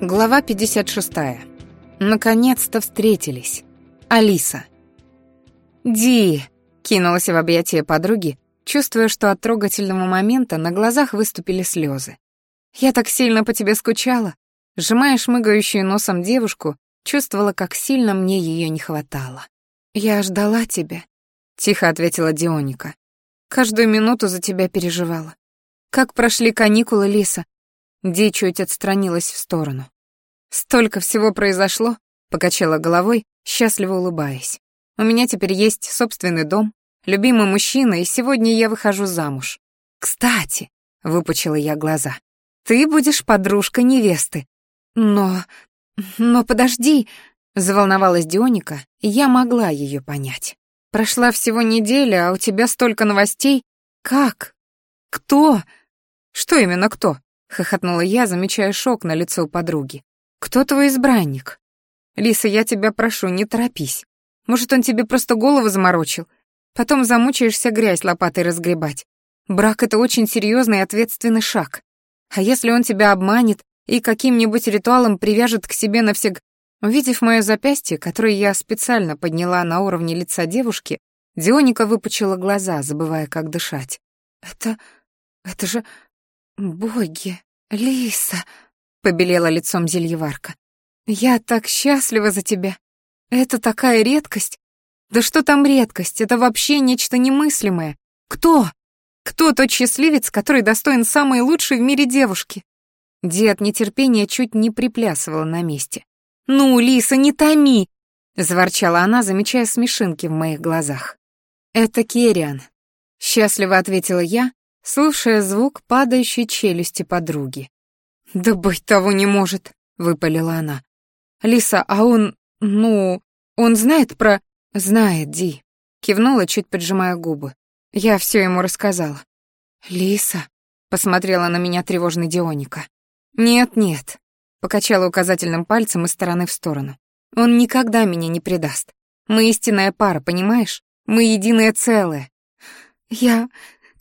Глава 56. Наконец-то встретились. Алиса. «Ди!» — кинулась в объятия подруги, чувствуя, что от трогательного момента на глазах выступили слезы. «Я так сильно по тебе скучала!» Сжимая шмыгающую носом девушку, чувствовала, как сильно мне ее не хватало. «Я ждала тебя», — тихо ответила Дионика. «Каждую минуту за тебя переживала. Как прошли каникулы, Лиса? Ди чуть отстранилась в сторону. «Столько всего произошло», — покачала головой, счастливо улыбаясь. «У меня теперь есть собственный дом, любимый мужчина, и сегодня я выхожу замуж». «Кстати», — выпучила я глаза, — «ты будешь подружкой невесты». «Но... но подожди», — заволновалась Дионика, я могла ее понять. «Прошла всего неделя, а у тебя столько новостей. Как? Кто? Что именно кто?» — хохотнула я, замечая шок на лице у подруги. «Кто твой избранник?» «Лиса, я тебя прошу, не торопись. Может, он тебе просто голову заморочил? Потом замучаешься грязь лопатой разгребать. Брак — это очень серьезный и ответственный шаг. А если он тебя обманет и каким-нибудь ритуалом привяжет к себе навсег...» Увидев мое запястье, которое я специально подняла на уровне лица девушки, Дионика выпучила глаза, забывая, как дышать. «Это... это же...» «Боги! Лиса!» — побелела лицом зельеварка. «Я так счастлива за тебя! Это такая редкость! Да что там редкость? Это вообще нечто немыслимое! Кто? Кто тот счастливец, который достоин самой лучшей в мире девушки?» Дед нетерпения чуть не приплясывала на месте. «Ну, Лиса, не томи!» — заворчала она, замечая смешинки в моих глазах. «Это Керриан», — счастливо ответила я, слушая звук падающей челюсти подруги. «Да быть того не может», — выпалила она. «Лиса, а он... ну... он знает про...» «Знает, Ди», — кивнула, чуть поджимая губы. «Я все ему рассказала». «Лиса», — посмотрела на меня тревожно Дионика. «Нет-нет», — покачала указательным пальцем из стороны в сторону. «Он никогда меня не предаст. Мы истинная пара, понимаешь? Мы единое целое». «Я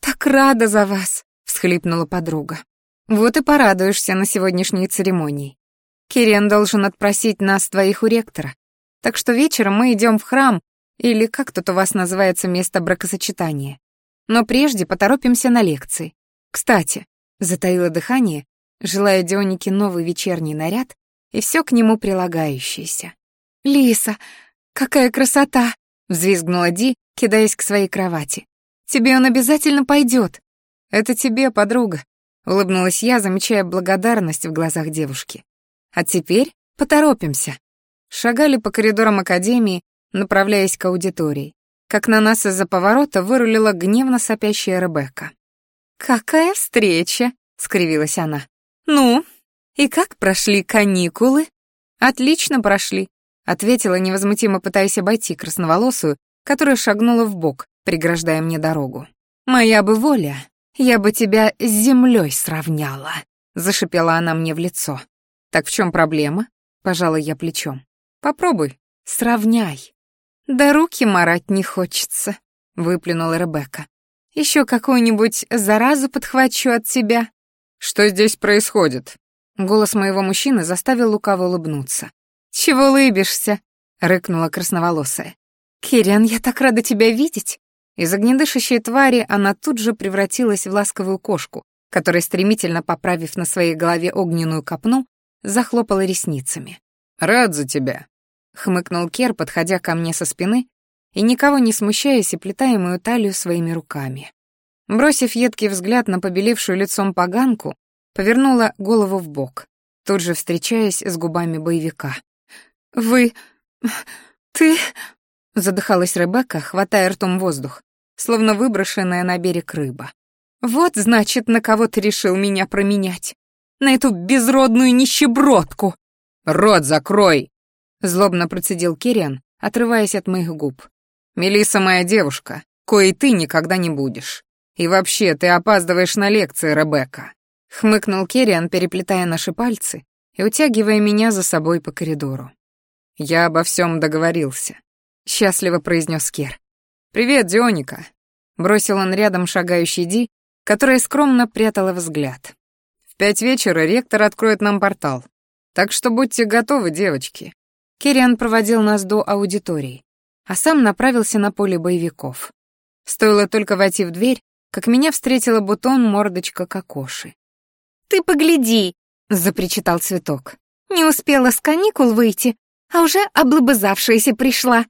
так рада за вас!» — всхлипнула подруга. «Вот и порадуешься на сегодняшней церемонии. Кирен должен отпросить нас твоих у ректора. Так что вечером мы идем в храм, или как тут у вас называется место бракосочетания. Но прежде поторопимся на лекции. Кстати, затаила дыхание, желая Дионике новый вечерний наряд и все к нему прилагающееся. «Лиса, какая красота!» — взвизгнула Ди, кидаясь к своей кровати. Тебе он обязательно пойдет. Это тебе, подруга, улыбнулась я, замечая благодарность в глазах девушки. А теперь поторопимся. Шагали по коридорам академии, направляясь к аудитории. Как на нас из-за поворота вырулила гневно сопящая Ребекка. «Какая встреча!» — скривилась она. «Ну, и как прошли каникулы?» «Отлично прошли», — ответила невозмутимо, пытаясь обойти красноволосую, которая шагнула в бок, преграждая мне дорогу. «Моя бы воля, я бы тебя с землей сравняла», — зашипела она мне в лицо. «Так в чём проблема?» — пожала я плечом. «Попробуй, сравняй». «Да руки марать не хочется», — выплюнула Ребекка. Ещё какую-нибудь заразу подхвачу от тебя». «Что здесь происходит?» Голос моего мужчины заставил лукаво улыбнуться. «Чего улыбишься?» — рыкнула красноволосая. «Кириан, я так рада тебя видеть. Из огнедышащей твари она тут же превратилась в ласковую кошку, которая, стремительно поправив на своей голове огненную копну, захлопала ресницами. «Рад за тебя», — хмыкнул Кер, подходя ко мне со спины и, никого не смущаясь, оплетая мою талию своими руками. Бросив едкий взгляд на побелевшую лицом поганку, повернула голову в бок, тут же встречаясь с губами боевика. «Вы... ты...» — задыхалась Ребекка, хватая ртом воздух словно выброшенная на берег рыба. «Вот, значит, на кого ты решил меня променять! На эту безродную нищебродку!» «Рот закрой!» — злобно процедил Кириан, отрываясь от моих губ. «Мелисса моя девушка, коей ты никогда не будешь. И вообще, ты опаздываешь на лекции, Ребекка!» — хмыкнул Кириан, переплетая наши пальцы и утягивая меня за собой по коридору. «Я обо всем договорился», — счастливо произнес Кер. «Привет, Дионика!» — бросил он рядом шагающий Ди, которая скромно прятала взгляд. «В пять вечера ректор откроет нам портал. Так что будьте готовы, девочки». Керриан проводил нас до аудитории, а сам направился на поле боевиков. Стоило только войти в дверь, как меня встретила бутон мордочка кокоши. «Ты погляди!» — запричитал цветок. «Не успела с каникул выйти, а уже облобызавшаяся пришла».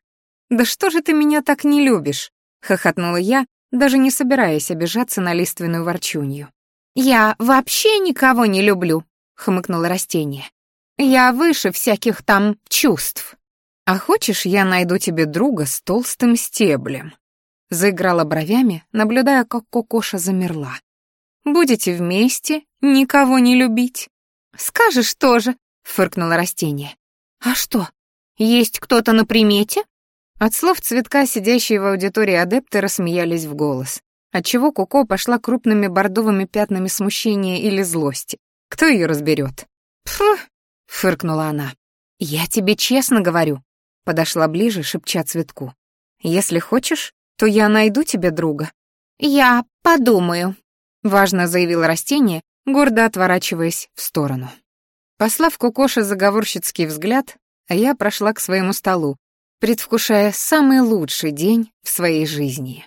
«Да что же ты меня так не любишь?» — хохотнула я, даже не собираясь обижаться на лиственную ворчунью. «Я вообще никого не люблю», — хмыкнуло растение. «Я выше всяких там чувств». «А хочешь, я найду тебе друга с толстым стеблем?» Заиграла бровями, наблюдая, как кокоша замерла. «Будете вместе никого не любить?» «Скажешь тоже», — фыркнуло растение. «А что, есть кто-то на примете?» От слов цветка сидящие в аудитории адепты рассмеялись в голос, отчего Куко пошла крупными бордовыми пятнами смущения или злости. Кто ее разберет? «Пф!» — фыркнула она. «Я тебе честно говорю», — подошла ближе, шепча цветку. «Если хочешь, то я найду тебе друга». «Я подумаю», — важно заявило растение, гордо отворачиваясь в сторону. Послав Кукоше заговорщицкий взгляд, я прошла к своему столу, предвкушая самый лучший день в своей жизни.